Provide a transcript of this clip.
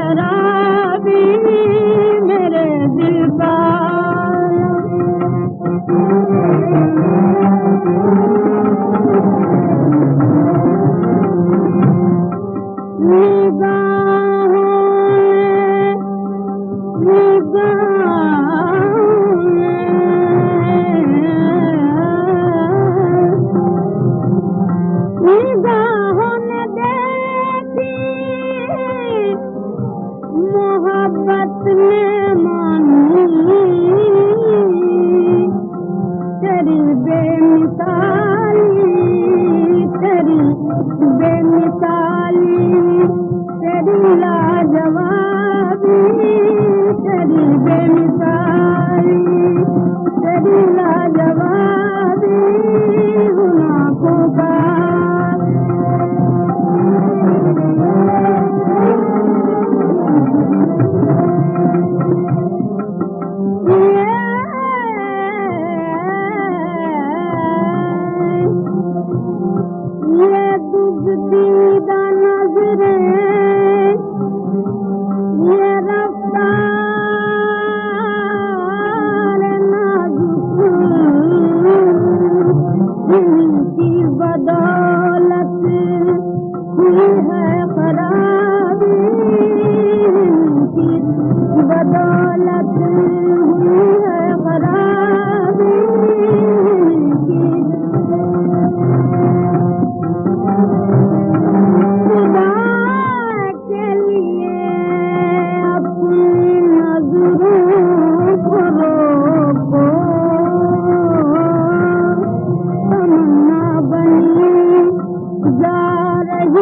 शराबी मेरे दिल का पत में मानी। बेमताई बेता